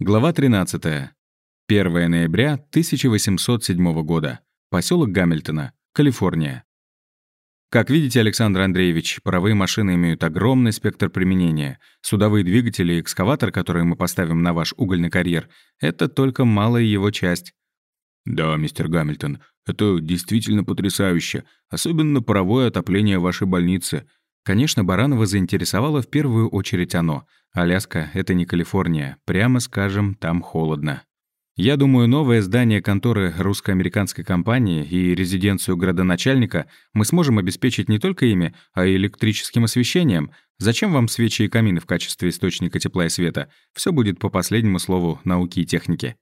Глава 13. 1 ноября 1807 года. Поселок Гамильтона, Калифорния. Как видите, Александр Андреевич, паровые машины имеют огромный спектр применения. Судовые двигатели и экскаватор, которые мы поставим на ваш угольный карьер, это только малая его часть. Да, мистер Гамильтон, это действительно потрясающе, особенно паровое отопление вашей больницы. Конечно, Баранова заинтересовало в первую очередь оно — Аляска — это не Калифорния. Прямо скажем, там холодно. Я думаю, новое здание конторы русско-американской компании и резиденцию градоначальника мы сможем обеспечить не только ими, а и электрическим освещением. Зачем вам свечи и камины в качестве источника тепла и света? Все будет по последнему слову науки и техники.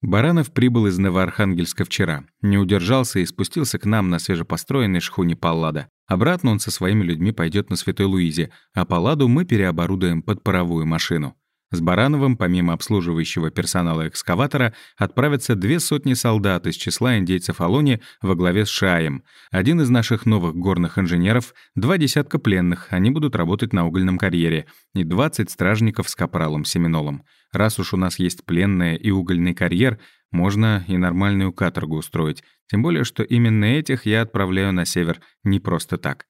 Баранов прибыл из Новоархангельска вчера, не удержался и спустился к нам на свежепостроенной шхуне Паллада. Обратно он со своими людьми пойдет на Святой Луизе, а Палладу мы переоборудуем под паровую машину. С Барановым, помимо обслуживающего персонала экскаватора, отправятся две сотни солдат из числа индейцев Алони во главе с Шаем. Один из наших новых горных инженеров, два десятка пленных, они будут работать на угольном карьере, и 20 стражников с капралом Семенолом. Раз уж у нас есть пленная и угольный карьер, можно и нормальную каторгу устроить, тем более, что именно этих я отправляю на север не просто так.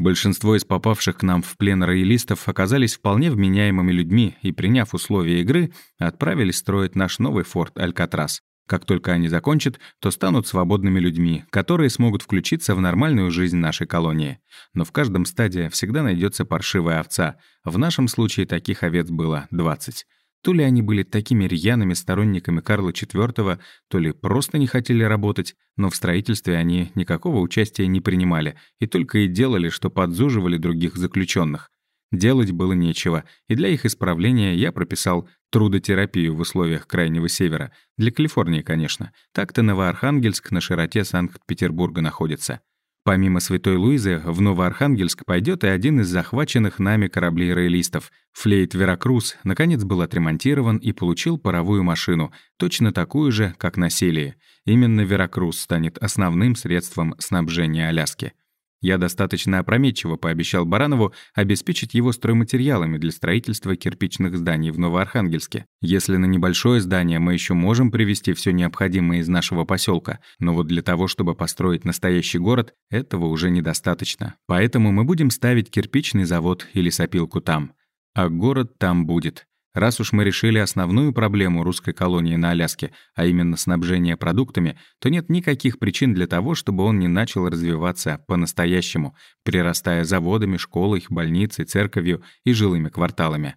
Большинство из попавших к нам в плен роялистов оказались вполне вменяемыми людьми и, приняв условия игры, отправились строить наш новый форт «Алькатрас». Как только они закончат, то станут свободными людьми, которые смогут включиться в нормальную жизнь нашей колонии. Но в каждом стадии всегда найдется паршивая овца. В нашем случае таких овец было 20. То ли они были такими рьяными сторонниками Карла IV, то ли просто не хотели работать, но в строительстве они никакого участия не принимали и только и делали, что подзуживали других заключенных. Делать было нечего, и для их исправления я прописал трудотерапию в условиях Крайнего Севера. Для Калифорнии, конечно. Так-то Новоархангельск на широте Санкт-Петербурга находится. Помимо Святой Луизы, в Новоархангельск пойдет и один из захваченных нами кораблей роялистов. Флейт «Веракрус» наконец был отремонтирован и получил паровую машину, точно такую же, как на Селии. Именно «Веракрус» станет основным средством снабжения Аляски. Я достаточно опрометчиво пообещал Баранову обеспечить его стройматериалами для строительства кирпичных зданий в Новоархангельске. Если на небольшое здание мы еще можем привезти все необходимое из нашего поселка, но вот для того, чтобы построить настоящий город, этого уже недостаточно. Поэтому мы будем ставить кирпичный завод или сопилку там. А город там будет. Раз уж мы решили основную проблему русской колонии на Аляске, а именно снабжение продуктами, то нет никаких причин для того, чтобы он не начал развиваться по-настоящему, прирастая заводами, школой, больницей, церковью и жилыми кварталами.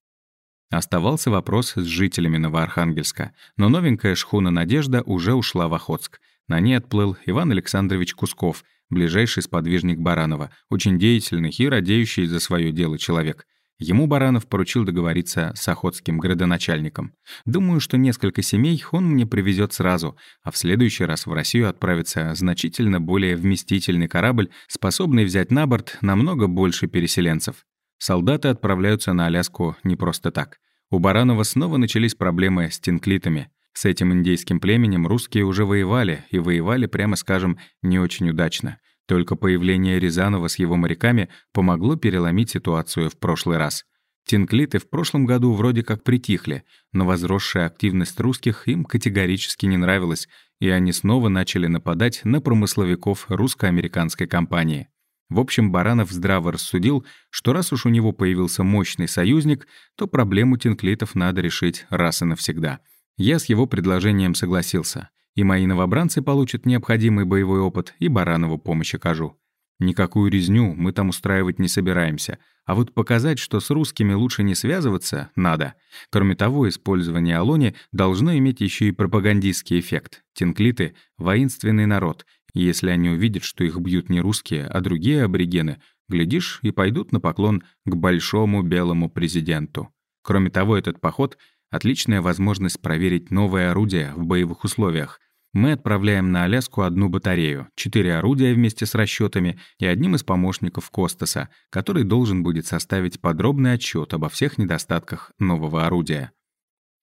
Оставался вопрос с жителями Новоархангельска, но новенькая шхуна «Надежда» уже ушла в Охотск. На ней отплыл Иван Александрович Кусков, ближайший сподвижник Баранова, очень деятельный и радеющий за свое дело человек. Ему Баранов поручил договориться с охотским градоначальником. Думаю, что несколько семей он мне привезет сразу, а в следующий раз в Россию отправится значительно более вместительный корабль, способный взять на борт намного больше переселенцев. Солдаты отправляются на Аляску не просто так. У Баранова снова начались проблемы с тинклитами. С этим индейским племенем русские уже воевали, и воевали, прямо скажем, не очень удачно. Только появление Рязанова с его моряками помогло переломить ситуацию в прошлый раз. Тинклиты в прошлом году вроде как притихли, но возросшая активность русских им категорически не нравилась, и они снова начали нападать на промысловиков русско-американской компании. В общем, Баранов здраво рассудил, что раз уж у него появился мощный союзник, то проблему тинклитов надо решить раз и навсегда. Я с его предложением согласился — и мои новобранцы получат необходимый боевой опыт, и Баранову помощь окажу. Никакую резню мы там устраивать не собираемся, а вот показать, что с русскими лучше не связываться, надо. Кроме того, использование Алони должно иметь еще и пропагандистский эффект. Тинклиты — воинственный народ. Если они увидят, что их бьют не русские, а другие аборигены, глядишь, и пойдут на поклон к большому белому президенту. Кроме того, этот поход — отличная возможность проверить новое орудие в боевых условиях, мы отправляем на Аляску одну батарею, четыре орудия вместе с расчетами и одним из помощников Костаса, который должен будет составить подробный отчет обо всех недостатках нового орудия.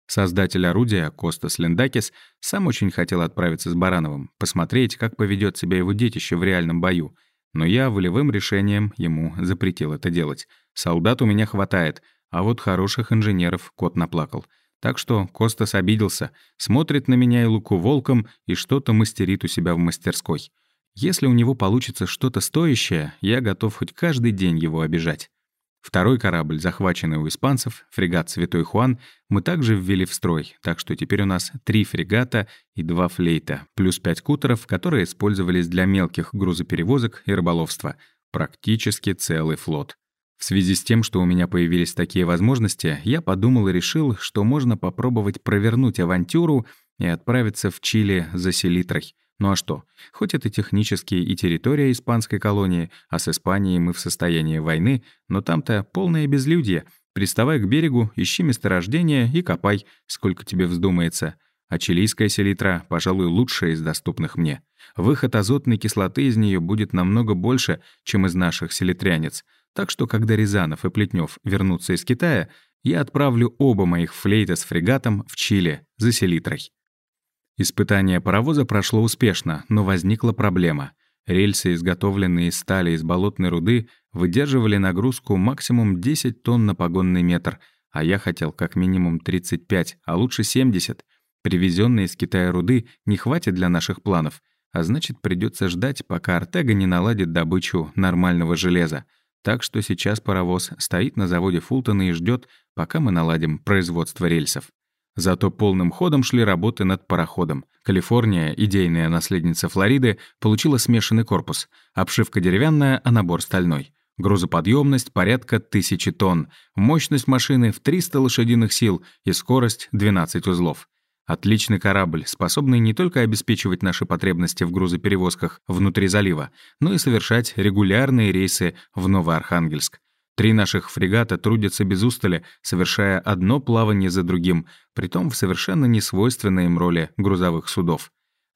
Создатель орудия, Костас Лендакис, сам очень хотел отправиться с Барановым, посмотреть, как поведет себя его детище в реальном бою. Но я волевым решением ему запретил это делать. Солдат у меня хватает, а вот хороших инженеров кот наплакал — Так что Костас обиделся, смотрит на меня и Луку волком и что-то мастерит у себя в мастерской. Если у него получится что-то стоящее, я готов хоть каждый день его обижать. Второй корабль, захваченный у испанцев, фрегат «Святой Хуан», мы также ввели в строй, так что теперь у нас три фрегата и два флейта, плюс пять кутеров, которые использовались для мелких грузоперевозок и рыболовства. Практически целый флот. В связи с тем, что у меня появились такие возможности, я подумал и решил, что можно попробовать провернуть авантюру и отправиться в Чили за селитрой. Ну а что? Хоть это технически и территория испанской колонии, а с Испанией мы в состоянии войны, но там-то полное безлюдье. Приставай к берегу, ищи месторождение и копай, сколько тебе вздумается. А чилийская селитра, пожалуй, лучшая из доступных мне. Выход азотной кислоты из нее будет намного больше, чем из наших селитрянец. Так что, когда Рязанов и Плетнев вернутся из Китая, я отправлю оба моих флейта с фрегатом в Чили за селитрой. Испытание паровоза прошло успешно, но возникла проблема. Рельсы, изготовленные из стали из болотной руды, выдерживали нагрузку максимум 10 тонн на погонный метр, а я хотел как минимум 35, а лучше 70. Привезенные из Китая руды не хватит для наших планов, а значит, придется ждать, пока Артега не наладит добычу нормального железа. Так что сейчас паровоз стоит на заводе Фултона и ждет, пока мы наладим производство рельсов. Зато полным ходом шли работы над пароходом. Калифорния, идейная наследница Флориды, получила смешанный корпус. Обшивка деревянная, а набор стальной. Грузоподъемность порядка тысячи тонн. Мощность машины в 300 лошадиных сил и скорость 12 узлов. Отличный корабль, способный не только обеспечивать наши потребности в грузоперевозках внутри залива, но и совершать регулярные рейсы в Новоархангельск. Три наших фрегата трудятся без устали, совершая одно плавание за другим, притом в совершенно несвойственной им роли грузовых судов.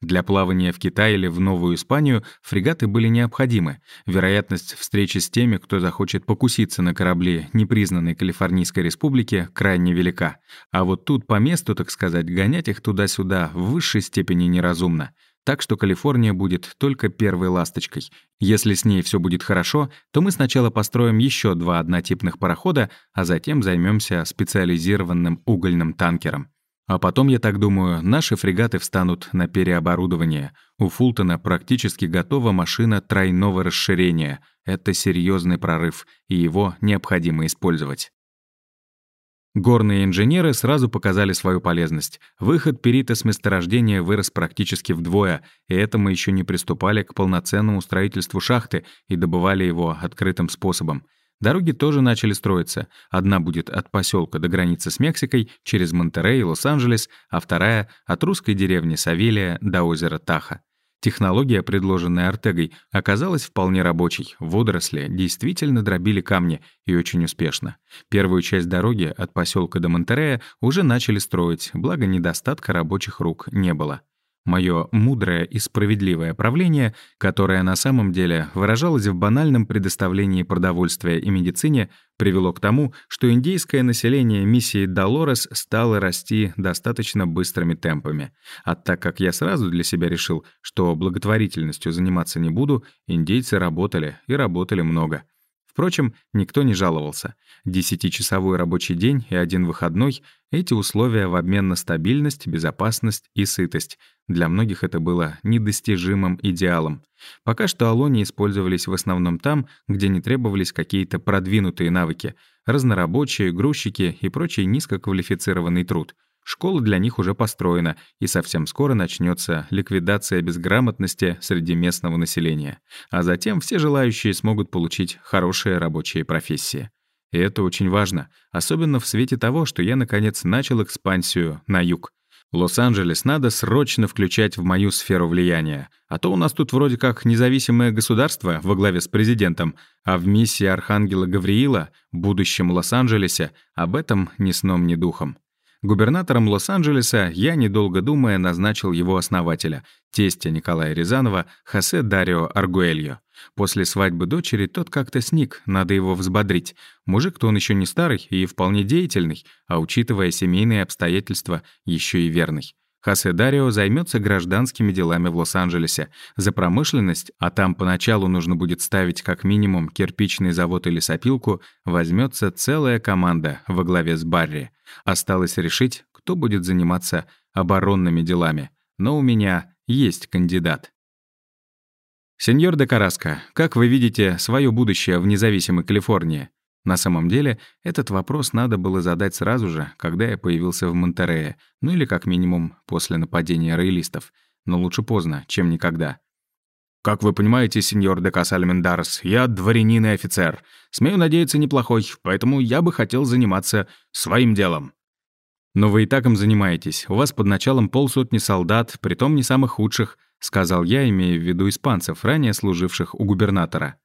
Для плавания в Китай или в Новую Испанию фрегаты были необходимы. Вероятность встречи с теми, кто захочет покуситься на корабли непризнанной Калифорнийской республики, крайне велика. А вот тут по месту, так сказать, гонять их туда-сюда в высшей степени неразумно. Так что Калифорния будет только первой ласточкой. Если с ней все будет хорошо, то мы сначала построим еще два однотипных парохода, а затем займемся специализированным угольным танкером. А потом, я так думаю, наши фрегаты встанут на переоборудование. У Фултона практически готова машина тройного расширения. Это серьезный прорыв, и его необходимо использовать. Горные инженеры сразу показали свою полезность. Выход перита с месторождения вырос практически вдвое, и это мы еще не приступали к полноценному строительству шахты и добывали его открытым способом. Дороги тоже начали строиться. Одна будет от поселка до границы с Мексикой через Монтерей и Лос-Анджелес, а вторая — от русской деревни Савелия до озера Таха. Технология, предложенная Артегой, оказалась вполне рабочей. Водоросли действительно дробили камни, и очень успешно. Первую часть дороги от поселка до Монтерея уже начали строить, благо недостатка рабочих рук не было. Мое мудрое и справедливое правление, которое на самом деле выражалось в банальном предоставлении продовольствия и медицине, привело к тому, что индейское население миссии Долорес стало расти достаточно быстрыми темпами. А так как я сразу для себя решил, что благотворительностью заниматься не буду, индейцы работали и работали много. Впрочем, никто не жаловался. Десятичасовой рабочий день и один выходной — эти условия в обмен на стабильность, безопасность и сытость. Для многих это было недостижимым идеалом. Пока что алони использовались в основном там, где не требовались какие-то продвинутые навыки — разнорабочие, грузчики и прочий низкоквалифицированный труд — Школа для них уже построена, и совсем скоро начнется ликвидация безграмотности среди местного населения. А затем все желающие смогут получить хорошие рабочие профессии. И это очень важно, особенно в свете того, что я, наконец, начал экспансию на юг. Лос-Анджелес надо срочно включать в мою сферу влияния. А то у нас тут вроде как независимое государство во главе с президентом, а в миссии Архангела Гавриила, будущем Лос-Анджелесе, об этом ни сном, ни духом. Губернатором Лос-Анджелеса я, недолго думая, назначил его основателя, тестя Николая Рязанова, Хосе Дарио Аргуэльо. После свадьбы дочери тот как-то сник, надо его взбодрить. Мужик-то он еще не старый и вполне деятельный, а учитывая семейные обстоятельства, еще и верный. Хосе Дарио займется гражданскими делами в Лос-Анджелесе. За промышленность, а там поначалу нужно будет ставить как минимум кирпичный завод или сопилку, возьмется целая команда во главе с Барри. Осталось решить, кто будет заниматься оборонными делами. Но у меня есть кандидат. Сеньор де Караско, как вы видите свое будущее в независимой Калифорнии? На самом деле, этот вопрос надо было задать сразу же, когда я появился в Монтерее, ну или как минимум после нападения роялистов. Но лучше поздно, чем никогда. «Как вы понимаете, сеньор де Касальмендарс, я дворянин и офицер. Смею надеяться, неплохой, поэтому я бы хотел заниматься своим делом». «Но вы и так им занимаетесь. У вас под началом полсотни солдат, притом не самых худших», — сказал я, имея в виду испанцев, ранее служивших у губернатора.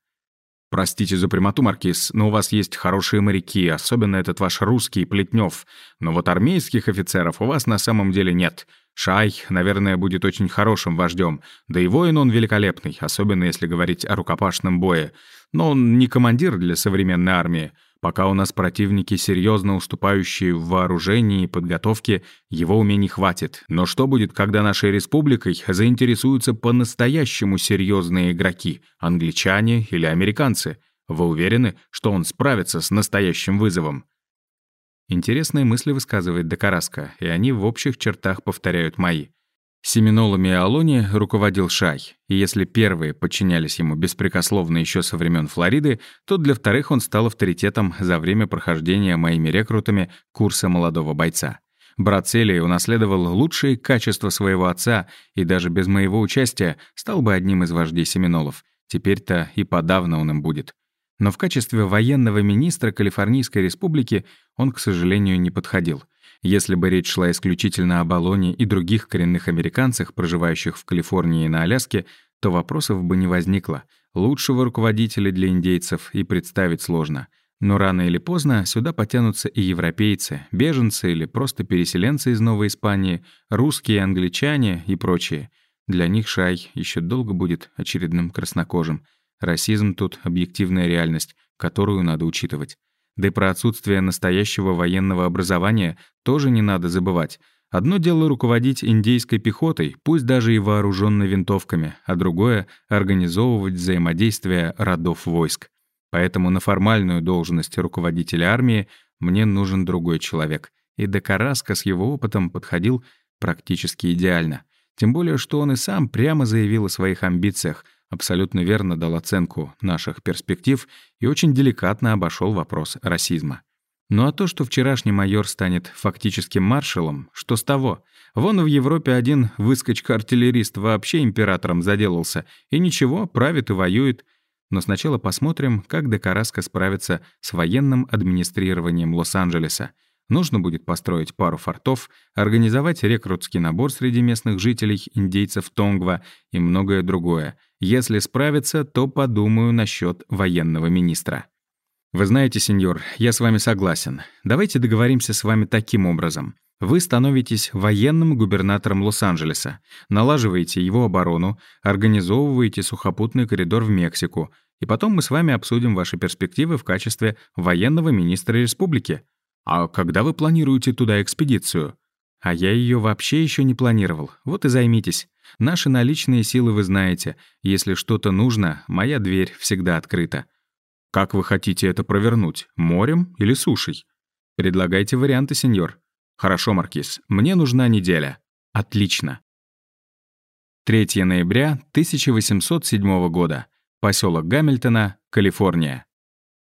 «Простите за прямоту, Маркиз, но у вас есть хорошие моряки, особенно этот ваш русский Плетнев. Но вот армейских офицеров у вас на самом деле нет. Шай, наверное, будет очень хорошим вождем, да и воин он великолепный, особенно если говорить о рукопашном бое. Но он не командир для современной армии. Пока у нас противники, серьезно уступающие в вооружении и подготовке, его умений хватит. Но что будет, когда нашей республикой заинтересуются по-настоящему серьезные игроки, англичане или американцы? Вы уверены, что он справится с настоящим вызовом? Интересные мысли высказывает Декараска, и они в общих чертах повторяют мои. Семинолами Алони руководил Шай, и если первые подчинялись ему беспрекословно еще со времен Флориды, то для вторых он стал авторитетом за время прохождения моими рекрутами курса молодого бойца. Брат Селии унаследовал лучшие качества своего отца и даже без моего участия стал бы одним из вождей семинолов. Теперь-то и подавно он им будет. Но в качестве военного министра Калифорнийской республики он, к сожалению, не подходил — если бы речь шла исключительно о Балоне и других коренных американцах, проживающих в Калифорнии и на Аляске, то вопросов бы не возникло. Лучшего руководителя для индейцев и представить сложно. Но рано или поздно сюда потянутся и европейцы, беженцы или просто переселенцы из Новой Испании, русские, англичане и прочие. Для них Шай еще долго будет очередным краснокожим. Расизм тут — объективная реальность, которую надо учитывать. Да и про отсутствие настоящего военного образования тоже не надо забывать. Одно дело руководить индейской пехотой, пусть даже и вооруженной винтовками, а другое — организовывать взаимодействие родов войск. Поэтому на формальную должность руководителя армии мне нужен другой человек. И Декараска с его опытом подходил практически идеально. Тем более, что он и сам прямо заявил о своих амбициях — абсолютно верно дал оценку наших перспектив и очень деликатно обошел вопрос расизма. Ну а то, что вчерашний майор станет фактическим маршалом, что с того? Вон в Европе один выскочка-артиллерист вообще императором заделался, и ничего, правит и воюет. Но сначала посмотрим, как Декараска справится с военным администрированием Лос-Анджелеса. Нужно будет построить пару фортов, организовать рекрутский набор среди местных жителей, индейцев Тонгва и многое другое. Если справится, то подумаю насчет военного министра. Вы знаете, сеньор, я с вами согласен. Давайте договоримся с вами таким образом. Вы становитесь военным губернатором Лос-Анджелеса, налаживаете его оборону, организовываете сухопутный коридор в Мексику, и потом мы с вами обсудим ваши перспективы в качестве военного министра республики. «А когда вы планируете туда экспедицию?» «А я ее вообще еще не планировал. Вот и займитесь. Наши наличные силы вы знаете. Если что-то нужно, моя дверь всегда открыта». «Как вы хотите это провернуть? Морем или сушей?» «Предлагайте варианты, сеньор». «Хорошо, Маркиз. Мне нужна неделя». «Отлично». 3 ноября 1807 года. Поселок Гамильтона, Калифорния.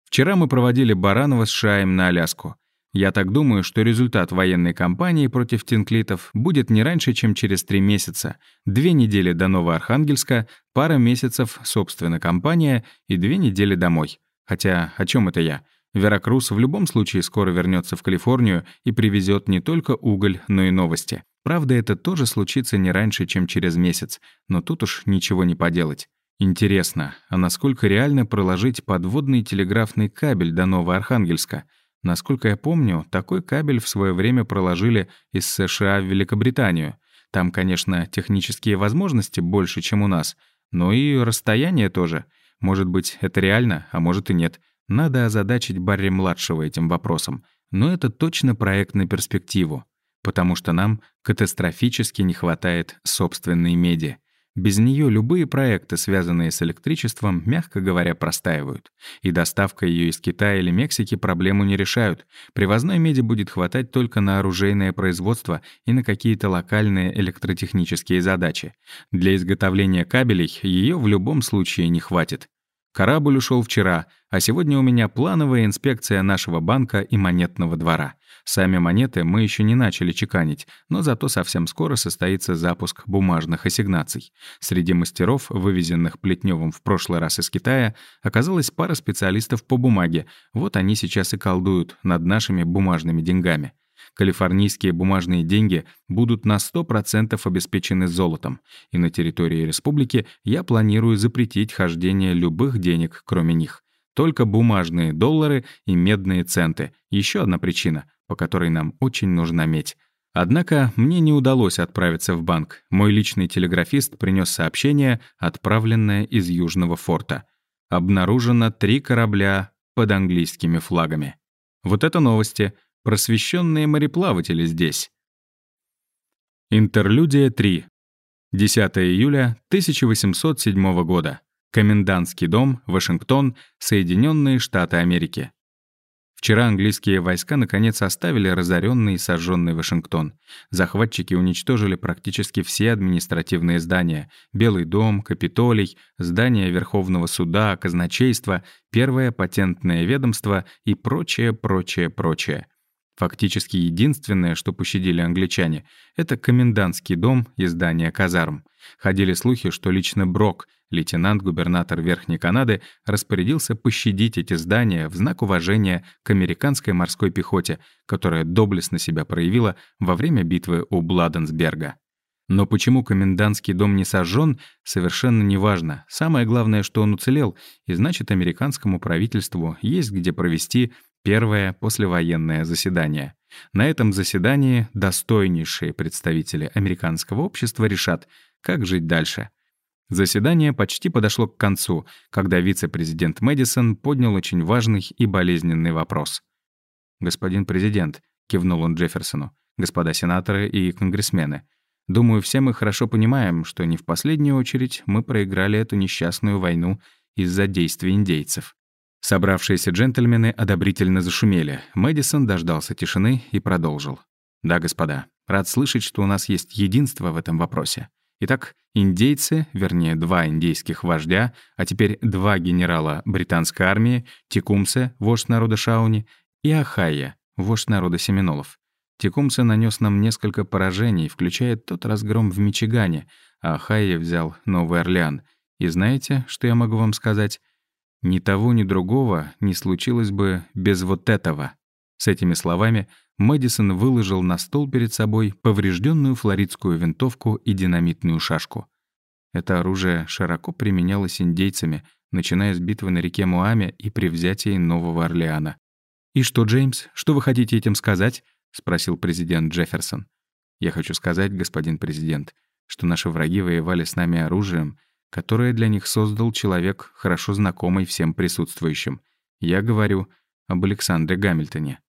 Вчера мы проводили Баранова с Шаем на Аляску. Я так думаю, что результат военной кампании против тинклитов будет не раньше, чем через три месяца. Две недели до Новоархангельска, пара месяцев, собственно, кампания и две недели домой. Хотя, о чем это я? Веракрус в любом случае скоро вернется в Калифорнию и привезет не только уголь, но и новости. Правда, это тоже случится не раньше, чем через месяц, но тут уж ничего не поделать. Интересно, а насколько реально проложить подводный телеграфный кабель до Новоархангельска — Насколько я помню, такой кабель в свое время проложили из США в Великобританию. Там, конечно, технические возможности больше, чем у нас, но и расстояние тоже. Может быть, это реально, а может и нет. Надо озадачить Барри-младшего этим вопросом. Но это точно проект на перспективу. Потому что нам катастрофически не хватает собственной меди. Без нее любые проекты, связанные с электричеством, мягко говоря, простаивают. И доставка ее из Китая или Мексики проблему не решают. Привозной меди будет хватать только на оружейное производство и на какие-то локальные электротехнические задачи. Для изготовления кабелей ее в любом случае не хватит. Корабль ушел вчера, а сегодня у меня плановая инспекция нашего банка и монетного двора. Сами монеты мы еще не начали чеканить, но зато совсем скоро состоится запуск бумажных ассигнаций. Среди мастеров, вывезенных Плетневым в прошлый раз из Китая, оказалась пара специалистов по бумаге. Вот они сейчас и колдуют над нашими бумажными деньгами. Калифорнийские бумажные деньги будут на 100% обеспечены золотом, и на территории республики я планирую запретить хождение любых денег, кроме них. Только бумажные доллары и медные центы. Еще одна причина, по которой нам очень нужна медь. Однако мне не удалось отправиться в банк. Мой личный телеграфист принес сообщение, отправленное из Южного форта. Обнаружено три корабля под английскими флагами. Вот это новости. Просвещенные мореплаватели здесь. Интерлюдия 3. 10 июля 1807 года. Комендантский дом, Вашингтон, Соединенные Штаты Америки. Вчера английские войска наконец оставили разоренный и сожженный Вашингтон. Захватчики уничтожили практически все административные здания — Белый дом, Капитолий, здание Верховного суда, казначейство, Первое патентное ведомство и прочее, прочее, прочее. Фактически единственное, что пощадили англичане, это комендантский дом и здание казарм. Ходили слухи, что лично Брок, лейтенант-губернатор Верхней Канады, распорядился пощадить эти здания в знак уважения к американской морской пехоте, которая доблестно себя проявила во время битвы у Бладенсберга. Но почему комендантский дом не сожжен, совершенно неважно. Самое главное, что он уцелел, и значит, американскому правительству есть где провести Первое послевоенное заседание. На этом заседании достойнейшие представители американского общества решат, как жить дальше. Заседание почти подошло к концу, когда вице-президент Мэдисон поднял очень важный и болезненный вопрос. «Господин президент», — кивнул он Джефферсону, «господа сенаторы и конгрессмены, думаю, все мы хорошо понимаем, что не в последнюю очередь мы проиграли эту несчастную войну из-за действий индейцев. Собравшиеся джентльмены одобрительно зашумели. Мэдисон дождался тишины и продолжил. «Да, господа, рад слышать, что у нас есть единство в этом вопросе. Итак, индейцы, вернее, два индейских вождя, а теперь два генерала британской армии, Текумсе, вождь народа Шауни, и Ахайя, вождь народа Семинолов. Текумсе нанес нам несколько поражений, включая тот разгром в Мичигане, а Ахайя взял Новый Орлеан. И знаете, что я могу вам сказать? Ни того, ни другого не случилось бы без вот этого. С этими словами Мэдисон выложил на стол перед собой поврежденную флоридскую винтовку и динамитную шашку. Это оружие широко применялось индейцами, начиная с битвы на реке Муаме и при взятии Нового Орлеана. «И что, Джеймс, что вы хотите этим сказать?» — спросил президент Джефферсон. «Я хочу сказать, господин президент, что наши враги воевали с нами оружием, которое для них создал человек, хорошо знакомый всем присутствующим. Я говорю об Александре Гамильтоне.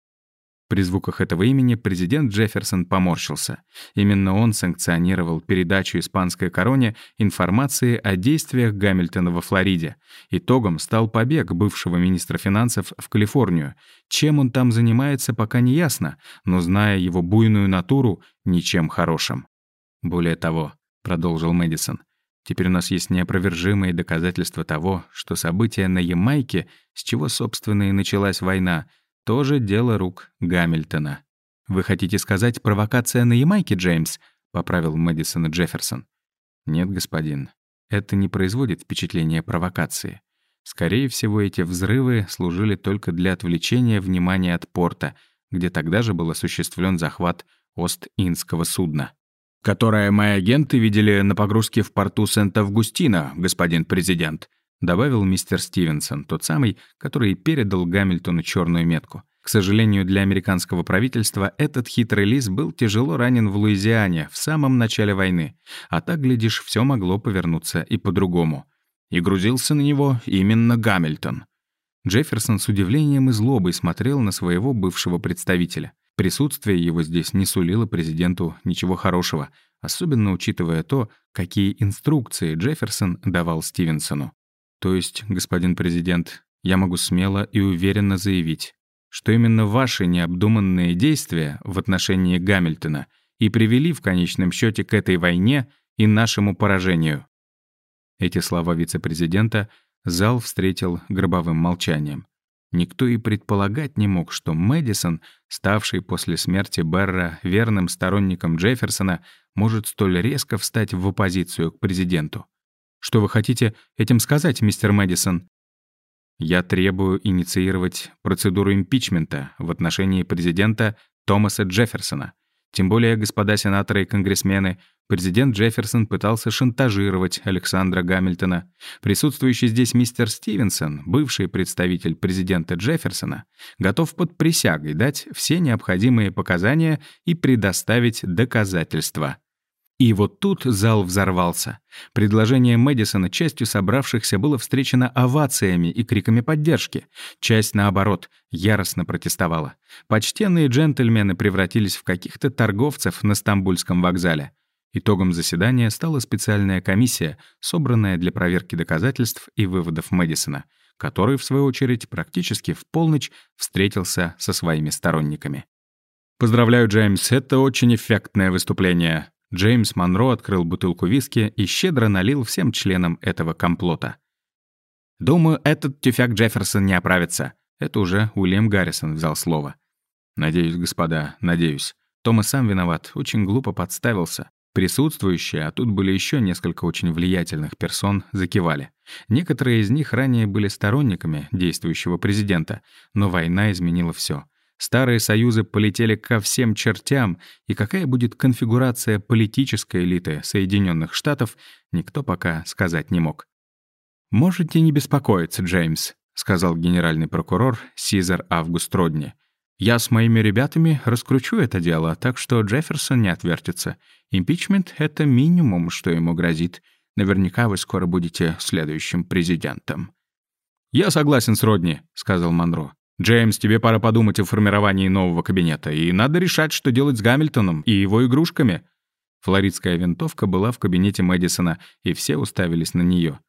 При звуках этого имени президент Джефферсон поморщился. Именно он санкционировал передачу испанской короне информации о действиях Гамильтона во Флориде. Итогом стал побег бывшего министра финансов в Калифорнию. Чем он там занимается, пока не ясно, но, зная его буйную натуру, ничем хорошим. «Более того», — продолжил Мэдисон, — Теперь у нас есть неопровержимые доказательства того, что события на Ямайке, с чего, собственно, и началась война, тоже дело рук Гамильтона. «Вы хотите сказать провокация на Ямайке, Джеймс?» — поправил Мэдисон и Джефферсон. «Нет, господин. Это не производит впечатления провокации. Скорее всего, эти взрывы служили только для отвлечения внимания от порта, где тогда же был осуществлен захват Ост-Индского судна» которое мои агенты видели на погрузке в порту Сент-Августина, господин президент», добавил мистер Стивенсон, тот самый, который передал Гамильтону черную метку. К сожалению для американского правительства, этот хитрый лис был тяжело ранен в Луизиане в самом начале войны, а так, глядишь, все могло повернуться и по-другому. И грузился на него именно Гамильтон. Джефферсон с удивлением и злобой смотрел на своего бывшего представителя. Присутствие его здесь не сулило президенту ничего хорошего, особенно учитывая то, какие инструкции Джефферсон давал Стивенсону. То есть, господин президент, я могу смело и уверенно заявить, что именно ваши необдуманные действия в отношении Гамильтона и привели в конечном счете к этой войне и нашему поражению. Эти слова вице-президента зал встретил гробовым молчанием. Никто и предполагать не мог, что Мэдисон, ставший после смерти Берра верным сторонником Джефферсона, может столь резко встать в оппозицию к президенту. «Что вы хотите этим сказать, мистер Мэдисон?» «Я требую инициировать процедуру импичмента в отношении президента Томаса Джефферсона. Тем более, господа сенаторы и конгрессмены, президент Джефферсон пытался шантажировать Александра Гамильтона. Присутствующий здесь мистер Стивенсон, бывший представитель президента Джефферсона, готов под присягой дать все необходимые показания и предоставить доказательства. И вот тут зал взорвался. Предложение Мэдисона частью собравшихся было встречено овациями и криками поддержки. Часть, наоборот, яростно протестовала. Почтенные джентльмены превратились в каких-то торговцев на Стамбульском вокзале. Итогом заседания стала специальная комиссия, собранная для проверки доказательств и выводов Мэдисона, который, в свою очередь, практически в полночь встретился со своими сторонниками. «Поздравляю, Джеймс, это очень эффектное выступление», Джеймс Монро открыл бутылку виски и щедро налил всем членам этого комплота. «Думаю, этот тюфяк Джефферсон не оправится». Это уже Уильям Гаррисон взял слово. «Надеюсь, господа, надеюсь. Тома сам виноват, очень глупо подставился. Присутствующие, а тут были еще несколько очень влиятельных персон, закивали. Некоторые из них ранее были сторонниками действующего президента, но война изменила все. Старые союзы полетели ко всем чертям, и какая будет конфигурация политической элиты Соединенных Штатов, никто пока сказать не мог. «Можете не беспокоиться, Джеймс», — сказал генеральный прокурор Сизар Август Родни. «Я с моими ребятами раскручу это дело, так что Джефферсон не отвертится. Импичмент — это минимум, что ему грозит. Наверняка вы скоро будете следующим президентом». «Я согласен с Родни», — сказал Монро. «Джеймс, тебе пора подумать о формировании нового кабинета, и надо решать, что делать с Гамильтоном и его игрушками». Флоридская винтовка была в кабинете Мэдисона, и все уставились на нее.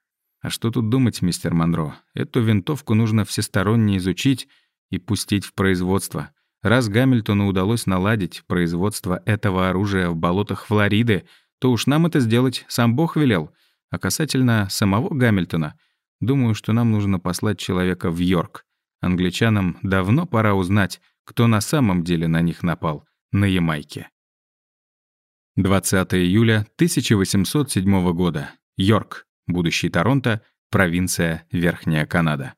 А что тут думать, мистер Монро? Эту винтовку нужно всесторонне изучить и пустить в производство. Раз Гамильтону удалось наладить производство этого оружия в болотах Флориды, то уж нам это сделать сам Бог велел. А касательно самого Гамильтона, думаю, что нам нужно послать человека в Йорк. Англичанам давно пора узнать, кто на самом деле на них напал на Ямайке. 20 июля 1807 года. Йорк, будущий Торонто, провинция Верхняя Канада.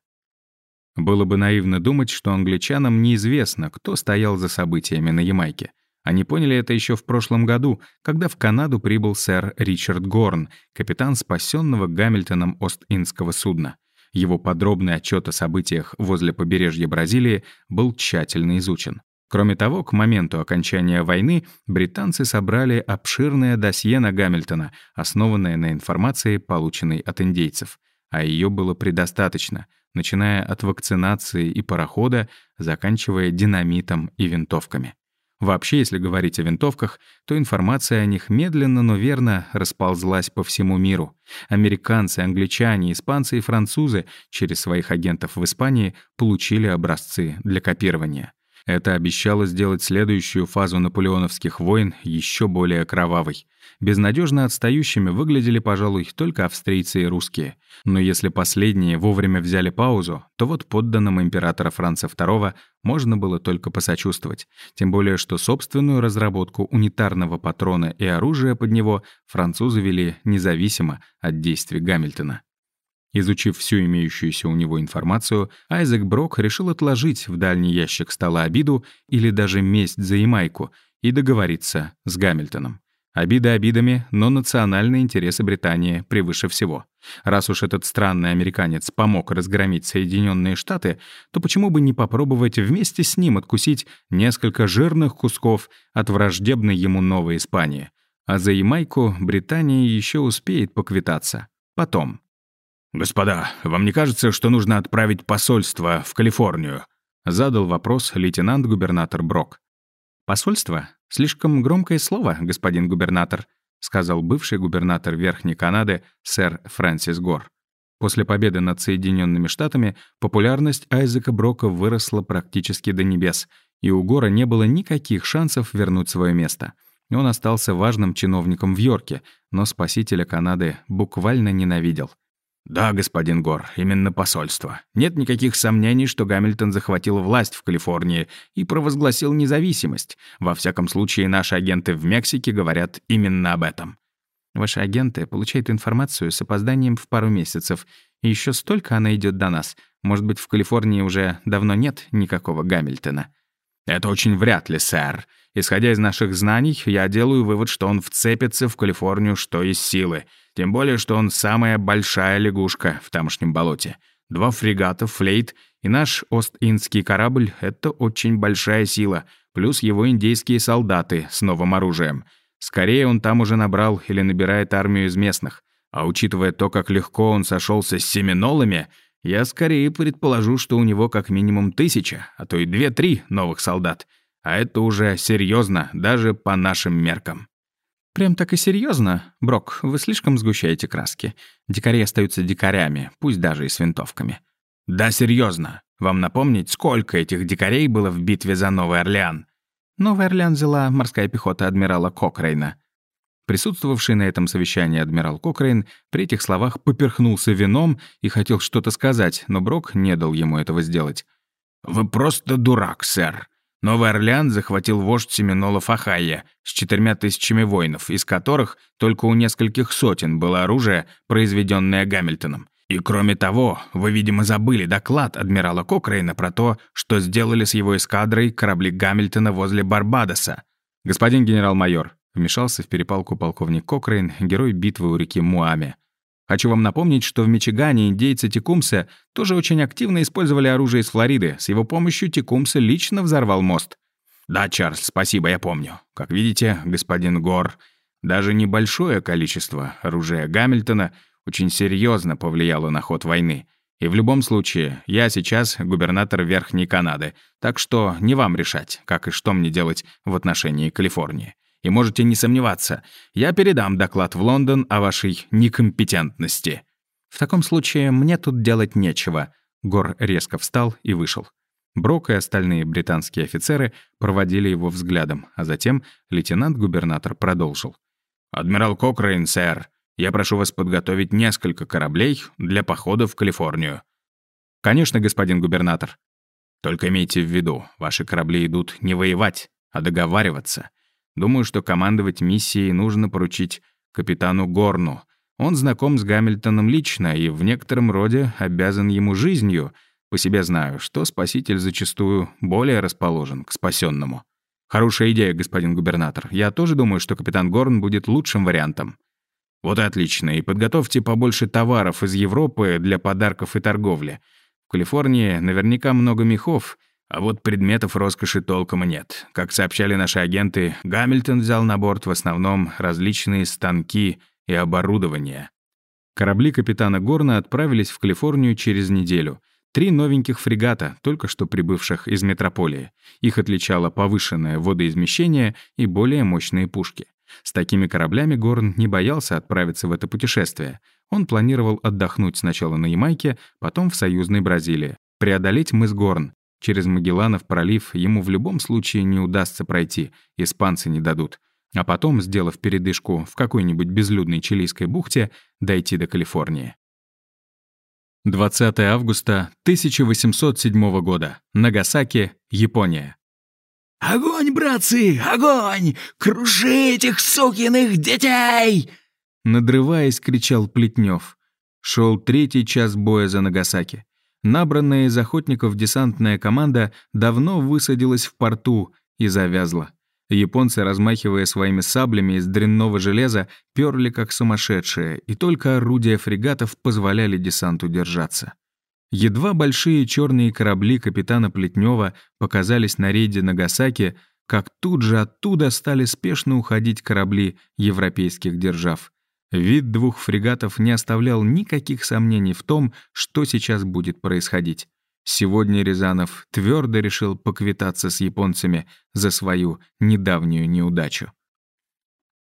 Было бы наивно думать, что англичанам неизвестно, кто стоял за событиями на Ямайке. Они поняли это еще в прошлом году, когда в Канаду прибыл сэр Ричард Горн, капитан спасенного Гамильтоном Ост-Индского судна. Его подробный отчет о событиях возле побережья Бразилии был тщательно изучен. Кроме того, к моменту окончания войны британцы собрали обширное досье на Гамильтона, основанное на информации, полученной от индейцев. А ее было предостаточно, начиная от вакцинации и парохода, заканчивая динамитом и винтовками. Вообще, если говорить о винтовках, то информация о них медленно, но верно расползлась по всему миру. Американцы, англичане, испанцы и французы через своих агентов в Испании получили образцы для копирования. Это обещало сделать следующую фазу наполеоновских войн еще более кровавой. Безнадежно отстающими выглядели, пожалуй, только австрийцы и русские. Но если последние вовремя взяли паузу, то вот подданным императора Франца II можно было только посочувствовать. Тем более, что собственную разработку унитарного патрона и оружия под него французы вели независимо от действий Гамильтона. Изучив всю имеющуюся у него информацию, Айзек Брок решил отложить в дальний ящик стола обиду или даже месть за Ямайку и договориться с Гамильтоном. Обида обидами, но национальные интересы Британии превыше всего. Раз уж этот странный американец помог разгромить Соединенные Штаты, то почему бы не попробовать вместе с ним откусить несколько жирных кусков от враждебной ему Новой Испании? А за Ямайку Британия еще успеет поквитаться. Потом. «Господа, вам не кажется, что нужно отправить посольство в Калифорнию?» — задал вопрос лейтенант-губернатор Брок. «Посольство? Слишком громкое слово, господин губернатор», сказал бывший губернатор Верхней Канады сэр Фрэнсис Гор. После победы над Соединенными Штатами популярность Айзека Брока выросла практически до небес, и у Гора не было никаких шансов вернуть свое место. Он остался важным чиновником в Йорке, но спасителя Канады буквально ненавидел. «Да, господин Гор, именно посольство. Нет никаких сомнений, что Гамильтон захватил власть в Калифорнии и провозгласил независимость. Во всяком случае, наши агенты в Мексике говорят именно об этом. Ваши агенты получают информацию с опозданием в пару месяцев, и еще столько она идет до нас. Может быть, в Калифорнии уже давно нет никакого Гамильтона?» «Это очень вряд ли, сэр. Исходя из наших знаний, я делаю вывод, что он вцепится в Калифорнию что из силы». Тем более, что он самая большая лягушка в тамошнем болоте. Два фрегата, флейт и наш Ост-Индский корабль — это очень большая сила, плюс его индейские солдаты с новым оружием. Скорее, он там уже набрал или набирает армию из местных. А учитывая то, как легко он сошелся с семинолами, я скорее предположу, что у него как минимум тысяча, а то и две-три новых солдат. А это уже серьезно, даже по нашим меркам. «Прям так и серьезно, Брок, вы слишком сгущаете краски. Дикари остаются дикарями, пусть даже и с винтовками». «Да, серьезно. Вам напомнить, сколько этих дикарей было в битве за Новый Орлеан?» Новый Орлеан взяла морская пехота адмирала Кокрейна. Присутствовавший на этом совещании адмирал Кокрейн при этих словах поперхнулся вином и хотел что-то сказать, но Брок не дал ему этого сделать. «Вы просто дурак, сэр. Новый Орлеан захватил вождь семинолов Ахайя с четырьмя тысячами воинов, из которых только у нескольких сотен было оружие, произведенное Гамильтоном. И кроме того, вы, видимо, забыли доклад адмирала Кокрейна про то, что сделали с его эскадрой корабли Гамильтона возле Барбадоса. «Господин генерал-майор», — вмешался в перепалку полковник Кокрейн, герой битвы у реки Муаме. Хочу вам напомнить, что в Мичигане индейцы Текумса тоже очень активно использовали оружие из Флориды. С его помощью Текумса лично взорвал мост. Да, Чарльз, спасибо, я помню. Как видите, господин Гор, даже небольшое количество оружия Гамильтона очень серьезно повлияло на ход войны. И в любом случае, я сейчас губернатор Верхней Канады, так что не вам решать, как и что мне делать в отношении Калифорнии. И можете не сомневаться, я передам доклад в Лондон о вашей некомпетентности. В таком случае мне тут делать нечего. Гор резко встал и вышел. Брок и остальные британские офицеры проводили его взглядом, а затем лейтенант-губернатор продолжил. «Адмирал Кокрейн, сэр, я прошу вас подготовить несколько кораблей для похода в Калифорнию». «Конечно, господин губернатор». «Только имейте в виду, ваши корабли идут не воевать, а договариваться. Думаю, что командовать миссией нужно поручить капитану Горну. Он знаком с Гамильтоном лично и в некотором роде обязан ему жизнью. По себе знаю, что спаситель зачастую более расположен к спасенному. Хорошая идея, господин губернатор. Я тоже думаю, что капитан Горн будет лучшим вариантом. Вот и отлично. И подготовьте побольше товаров из Европы для подарков и торговли. В Калифорнии наверняка много мехов, а вот предметов роскоши толком нет. Как сообщали наши агенты, Гамильтон взял на борт в основном различные станки и оборудование. Корабли капитана Горна отправились в Калифорнию через неделю. Три новеньких фрегата, только что прибывших из метрополии. Их отличало повышенное водоизмещение и более мощные пушки. С такими кораблями Горн не боялся отправиться в это путешествие. Он планировал отдохнуть сначала на Ямайке, потом в союзной Бразилии, преодолеть мыс Горн, Через Магелланов пролив ему в любом случае не удастся пройти, испанцы не дадут. А потом, сделав передышку в какой-нибудь безлюдной чилийской бухте, дойти до Калифорнии. 20 августа 1807 года. Нагасаки, Япония. «Огонь, братцы, огонь! Круши этих сукиных детей!» Надрываясь, кричал Плетнев. Шел третий час боя за Нагасаки. Набранная из охотников десантная команда давно высадилась в порту и завязла. Японцы, размахивая своими саблями из дрянного железа, перли как сумасшедшие, и только орудия фрегатов позволяли десанту держаться. Едва большие черные корабли капитана Плетнева показались на рейде Нагасаки, как тут же оттуда стали спешно уходить корабли европейских держав. Вид двух фрегатов не оставлял никаких сомнений в том, что сейчас будет происходить. Сегодня Рязанов твердо решил поквитаться с японцами за свою недавнюю неудачу.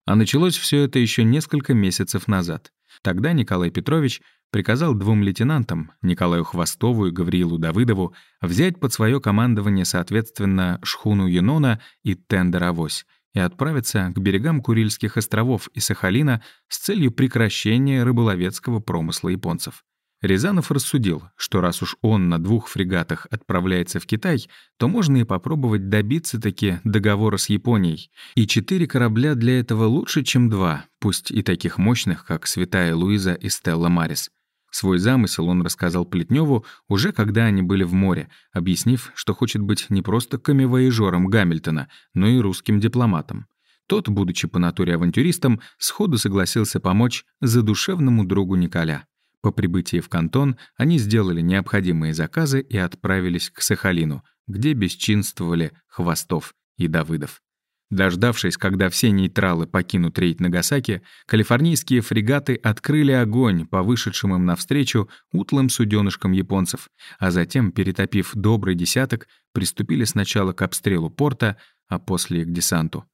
А началось все это еще несколько месяцев назад. Тогда Николай Петрович приказал двум лейтенантам, Николаю Хвостову и Гавриилу Давыдову, взять под свое командование, соответственно, шхуну Енона и тендер «Авось», и отправиться к берегам Курильских островов и Сахалина с целью прекращения рыболовецкого промысла японцев. Рязанов рассудил, что раз уж он на двух фрегатах отправляется в Китай, то можно и попробовать добиться таки договора с Японией. И четыре корабля для этого лучше, чем два, пусть и таких мощных, как Святая Луиза и Стелла Марис. Свой замысел он рассказал Плетневу уже когда они были в море, объяснив, что хочет быть не просто камевояжером Гамильтона, но и русским дипломатом. Тот, будучи по натуре авантюристом, сходу согласился помочь задушевному другу Николя. По прибытии в Кантон они сделали необходимые заказы и отправились к Сахалину, где бесчинствовали Хвостов и Давыдов. Дождавшись, когда все нейтралы покинут рейд Нагасаки, калифорнийские фрегаты открыли огонь по вышедшим им навстречу утлым суденышкам японцев, а затем, перетопив добрый десяток, приступили сначала к обстрелу порта, а после к десанту.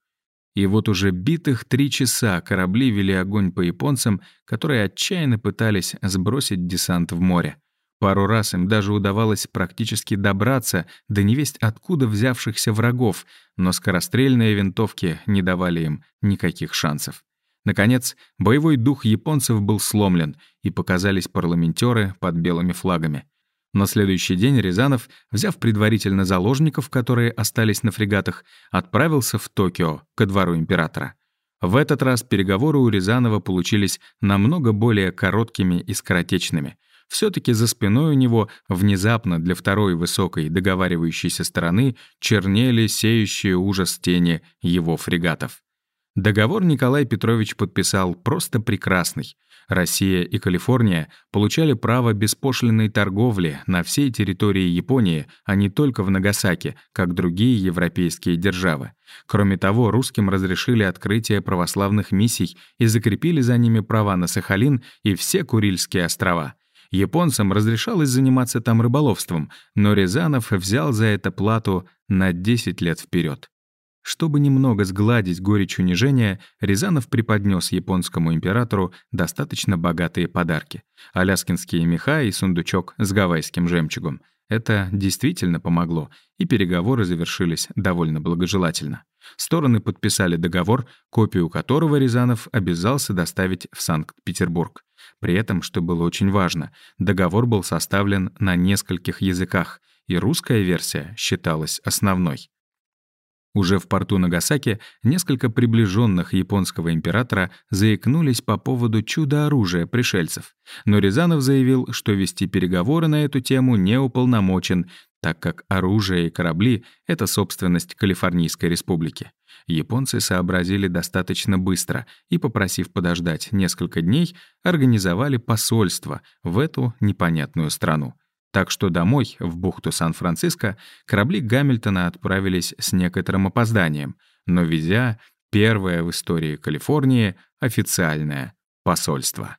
И вот уже битых три часа корабли вели огонь по японцам, которые отчаянно пытались сбросить десант в море. Пару раз им даже удавалось практически добраться до невесть откуда взявшихся врагов, но скорострельные винтовки не давали им никаких шансов. Наконец, боевой дух японцев был сломлен, и показались парламентеры под белыми флагами. На следующий день Рязанов, взяв предварительно заложников, которые остались на фрегатах, отправился в Токио, ко двору императора. В этот раз переговоры у Рязанова получились намного более короткими и скоротечными — все-таки за спиной у него внезапно для второй высокой договаривающейся стороны чернели сеющие ужас тени его фрегатов. Договор Николай Петрович подписал просто прекрасный. Россия и Калифорния получали право беспошлинной торговли на всей территории Японии, а не только в Нагасаки, как другие европейские державы. Кроме того, русским разрешили открытие православных миссий и закрепили за ними права на Сахалин и все Курильские острова — Японцам разрешалось заниматься там рыболовством, но Рязанов взял за это плату на 10 лет вперед. Чтобы немного сгладить горечь унижения, Рязанов преподнес японскому императору достаточно богатые подарки. Аляскинские меха и сундучок с гавайским жемчугом. Это действительно помогло, и переговоры завершились довольно благожелательно. Стороны подписали договор, копию которого Рязанов обязался доставить в Санкт-Петербург. При этом, что было очень важно, договор был составлен на нескольких языках, и русская версия считалась основной. Уже в порту Нагасаки несколько приближенных японского императора заикнулись по поводу чудо-оружия пришельцев. Но Рязанов заявил, что вести переговоры на эту тему не уполномочен, так как оружие и корабли — это собственность Калифорнийской республики. Японцы сообразили достаточно быстро и, попросив подождать несколько дней, организовали посольство в эту непонятную страну. Так что домой, в бухту Сан-Франциско, корабли Гамильтона отправились с некоторым опозданием, но везя первое в истории Калифорнии официальное посольство.